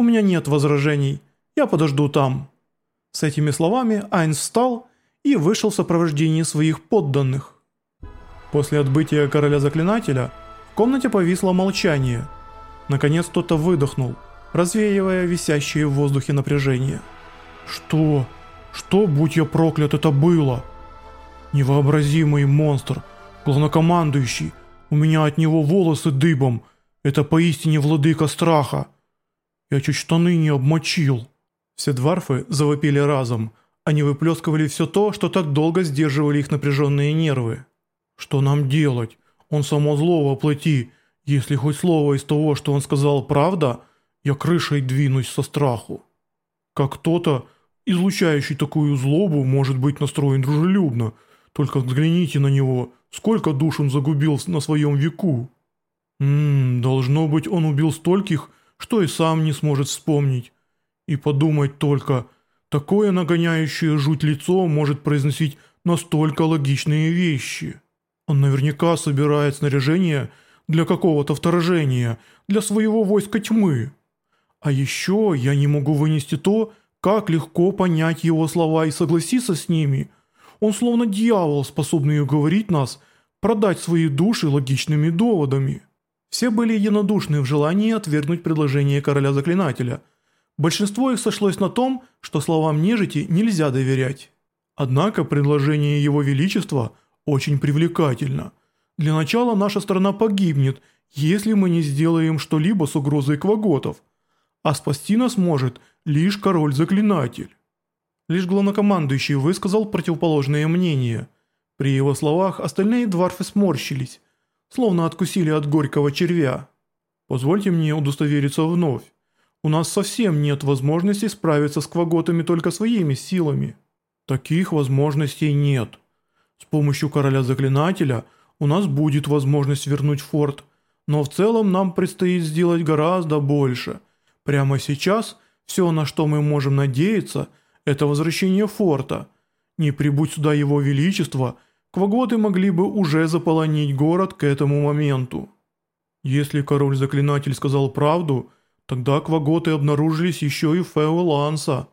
У меня нет возражений. Я подожду там». С этими словами Айнс встал и вышел в сопровождении своих подданных. После отбытия короля-заклинателя в комнате повисло молчание. Наконец кто-то выдохнул, развеивая висящее в воздухе напряжение. «Что? Что, будь я проклят, это было?» «Невообразимый монстр, главнокомандующий, у меня от него волосы дыбом, это поистине владыка страха. Я чуть штаны не обмочил». Все дварфы завопили разом, они выплескивали все то, что так долго сдерживали их напряженные нервы. Что нам делать? Он само зло воплоти. Если хоть слово из того, что он сказал, правда, я крышей двинусь со страху. Как кто-то, излучающий такую злобу, может быть настроен дружелюбно. Только взгляните на него, сколько душ он загубил на своем веку. Ммм, должно быть, он убил стольких, что и сам не сможет вспомнить. И подумать только, такое нагоняющее жуть лицо может произносить настолько логичные вещи. Он наверняка собирает снаряжение для какого-то вторжения, для своего войска тьмы. А еще я не могу вынести то, как легко понять его слова и согласиться с ними. Он словно дьявол, способный уговорить нас продать свои души логичными доводами. Все были единодушны в желании отвергнуть предложение короля-заклинателя. Большинство их сошлось на том, что словам нежити нельзя доверять. Однако предложение его величества – очень привлекательно. Для начала наша страна погибнет, если мы не сделаем что-либо с угрозой кваготов, а спасти нас может лишь король-заклинатель. Лишь главнокомандующий высказал противоположное мнение. При его словах остальные дварфы сморщились, словно откусили от горького червя. Позвольте мне удостовериться вновь. У нас совсем нет возможности справиться с кваготами только своими силами. Таких возможностей нет. С помощью короля-заклинателя у нас будет возможность вернуть форт, но в целом нам предстоит сделать гораздо больше. Прямо сейчас все, на что мы можем надеяться, это возвращение форта. Не прибудь сюда его величество, кваготы могли бы уже заполонить город к этому моменту. Если король-заклинатель сказал правду, тогда кваготы обнаружились еще и в Феоланса.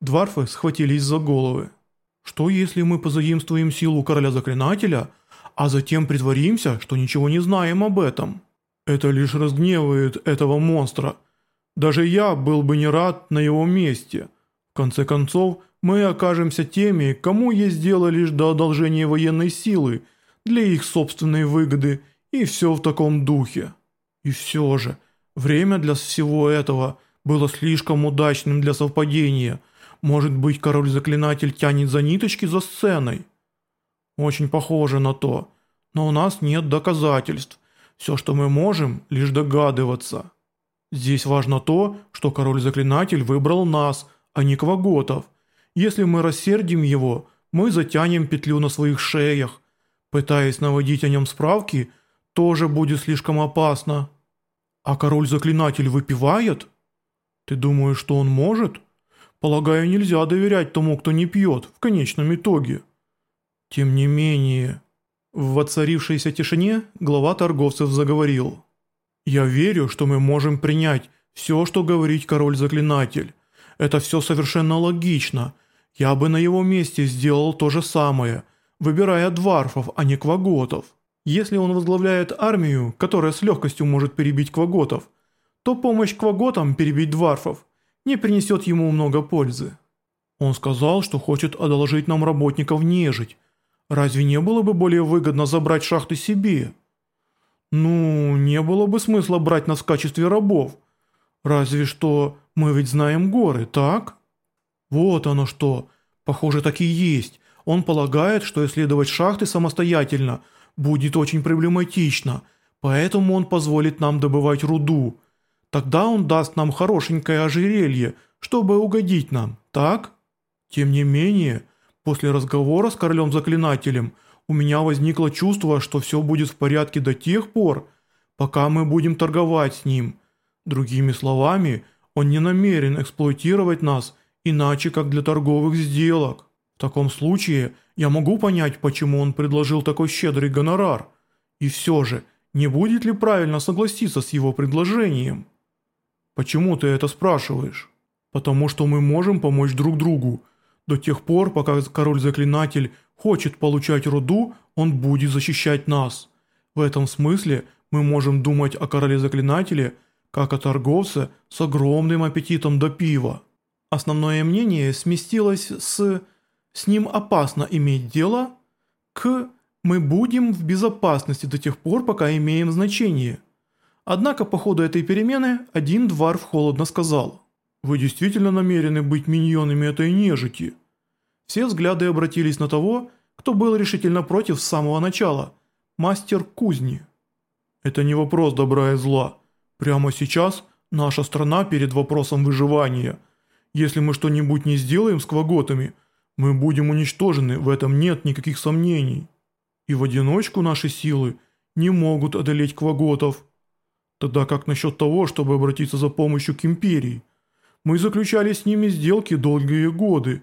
Дварфы схватились за головы. Что если мы позаимствуем силу короля-заклинателя, а затем притворимся, что ничего не знаем об этом? Это лишь разгневает этого монстра. Даже я был бы не рад на его месте. В конце концов, мы окажемся теми, кому есть дело лишь до одолжения военной силы для их собственной выгоды и все в таком духе. И все же, время для всего этого было слишком удачным для совпадения – может быть, король-заклинатель тянет за ниточки за сценой? Очень похоже на то. Но у нас нет доказательств. Все, что мы можем, лишь догадываться. Здесь важно то, что король-заклинатель выбрал нас, а не кваготов. Если мы рассердим его, мы затянем петлю на своих шеях. Пытаясь наводить о нем справки, тоже будет слишком опасно. А король-заклинатель выпивает? Ты думаешь, что он может?» Полагаю, нельзя доверять тому, кто не пьет, в конечном итоге. Тем не менее... В воцарившейся тишине глава торговцев заговорил. «Я верю, что мы можем принять все, что говорит король-заклинатель. Это все совершенно логично. Я бы на его месте сделал то же самое, выбирая дварфов, а не кваготов. Если он возглавляет армию, которая с легкостью может перебить кваготов, то помощь кваготам перебить дварфов не принесет ему много пользы. Он сказал, что хочет одолжить нам работников нежить. Разве не было бы более выгодно забрать шахты себе? Ну, не было бы смысла брать нас в качестве рабов. Разве что мы ведь знаем горы, так? Вот оно что. Похоже, так и есть. Он полагает, что исследовать шахты самостоятельно будет очень проблематично, поэтому он позволит нам добывать руду. Тогда он даст нам хорошенькое ожерелье, чтобы угодить нам, так? Тем не менее, после разговора с королем-заклинателем у меня возникло чувство, что все будет в порядке до тех пор, пока мы будем торговать с ним. Другими словами, он не намерен эксплуатировать нас иначе, как для торговых сделок. В таком случае я могу понять, почему он предложил такой щедрый гонорар. И все же, не будет ли правильно согласиться с его предложением?» Почему ты это спрашиваешь? Потому что мы можем помочь друг другу. До тех пор, пока король-заклинатель хочет получать руду, он будет защищать нас. В этом смысле мы можем думать о короле-заклинателе как о торговце с огромным аппетитом до пива. Основное мнение сместилось с «с ним опасно иметь дело» к «мы будем в безопасности до тех пор, пока имеем значение». Однако по ходу этой перемены один дворф холодно сказал «Вы действительно намерены быть миньонами этой нежити?» Все взгляды обратились на того, кто был решительно против с самого начала – мастер кузни. «Это не вопрос добра и зла. Прямо сейчас наша страна перед вопросом выживания. Если мы что-нибудь не сделаем с кваготами, мы будем уничтожены, в этом нет никаких сомнений. И в одиночку наши силы не могут одолеть кваготов». Тогда как насчет того, чтобы обратиться за помощью к империи? Мы заключали с ними сделки долгие годы.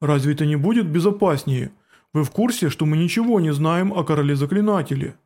Разве это не будет безопаснее? Вы в курсе, что мы ничего не знаем о короле-заклинателе?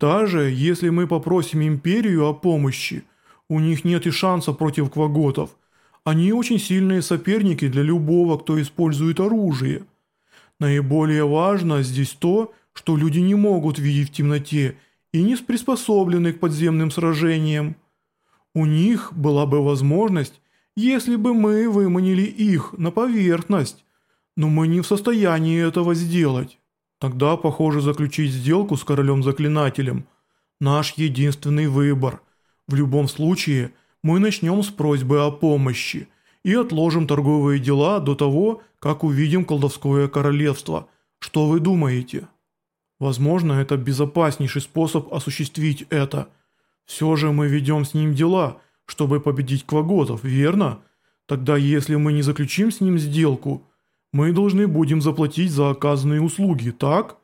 Даже если мы попросим империю о помощи, у них нет и шанса против кваготов. Они очень сильные соперники для любого, кто использует оружие. Наиболее важно здесь то, что люди не могут видеть в темноте и не приспособлены к подземным сражениям. У них была бы возможность, если бы мы выманили их на поверхность, но мы не в состоянии этого сделать. Тогда, похоже, заключить сделку с королем-заклинателем – наш единственный выбор. В любом случае, мы начнем с просьбы о помощи и отложим торговые дела до того, как увидим колдовское королевство. Что вы думаете?» Возможно, это безопаснейший способ осуществить это. Все же мы ведем с ним дела, чтобы победить Кваготов, верно? Тогда если мы не заключим с ним сделку, мы должны будем заплатить за оказанные услуги, так?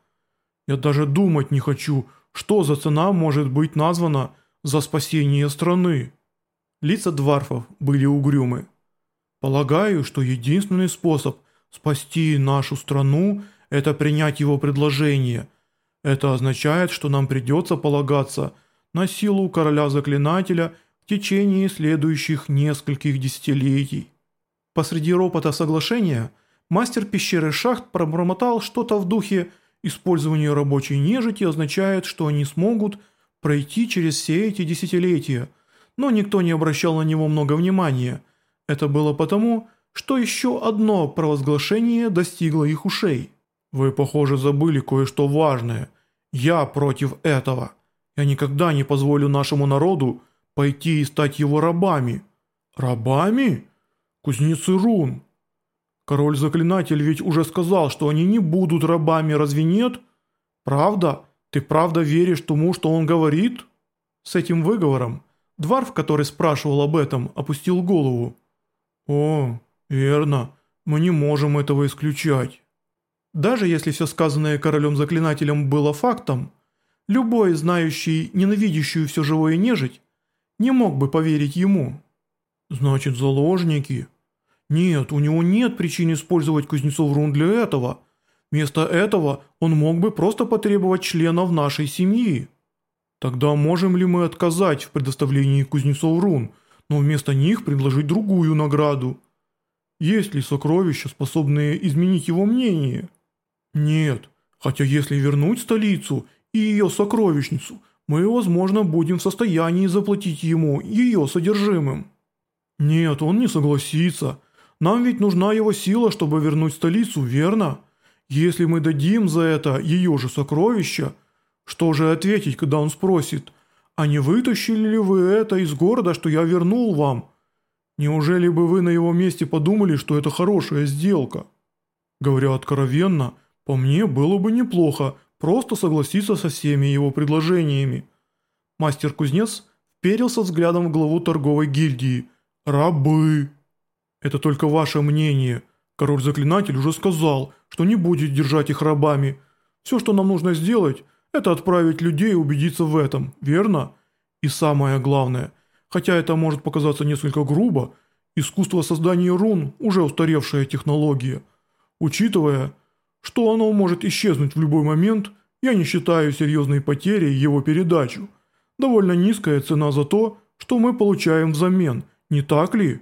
Я даже думать не хочу, что за цена может быть названа за спасение страны. Лица дварфов были угрюмы. Полагаю, что единственный способ спасти нашу страну – это принять его предложение – это означает, что нам придется полагаться на силу короля-заклинателя в течение следующих нескольких десятилетий. Посреди ропота соглашения мастер пещеры шахт пробормотал что-то в духе «Использование рабочей нежити означает, что они смогут пройти через все эти десятилетия», но никто не обращал на него много внимания. Это было потому, что еще одно провозглашение достигло их ушей. «Вы, похоже, забыли кое-что важное», я против этого. Я никогда не позволю нашему народу пойти и стать его рабами. Рабами? Кузнецы рун. Король-заклинатель ведь уже сказал, что они не будут рабами, разве нет? Правда? Ты правда веришь тому, что он говорит? С этим выговором Дварф, который спрашивал об этом, опустил голову. «О, верно, мы не можем этого исключать». Даже если все сказанное королем-заклинателем было фактом, любой, знающий ненавидящую все живое нежить, не мог бы поверить ему. Значит, заложники? Нет, у него нет причин использовать кузнецов рун для этого. Вместо этого он мог бы просто потребовать членов нашей семьи. Тогда можем ли мы отказать в предоставлении кузнецов рун, но вместо них предложить другую награду? Есть ли сокровища, способные изменить его мнение? Нет, хотя если вернуть столицу и ее сокровищницу, мы, возможно, будем в состоянии заплатить ему ее содержимым. Нет, он не согласится. Нам ведь нужна его сила, чтобы вернуть столицу, верно? Если мы дадим за это ее же сокровища, что же ответить, когда он спросит, а не вытащили ли вы это из города, что я вернул вам? Неужели бы вы на его месте подумали, что это хорошая сделка? Говоря откровенно, по мне, было бы неплохо просто согласиться со всеми его предложениями. Мастер-кузнец вперился взглядом в главу торговой гильдии. «Рабы!» «Это только ваше мнение. Король-заклинатель уже сказал, что не будет держать их рабами. Все, что нам нужно сделать, это отправить людей и убедиться в этом, верно? И самое главное, хотя это может показаться несколько грубо, искусство создания рун – уже устаревшая технология. Учитывая, что оно может исчезнуть в любой момент, я не считаю серьезной потерей его передачу. Довольно низкая цена за то, что мы получаем взамен, не так ли?»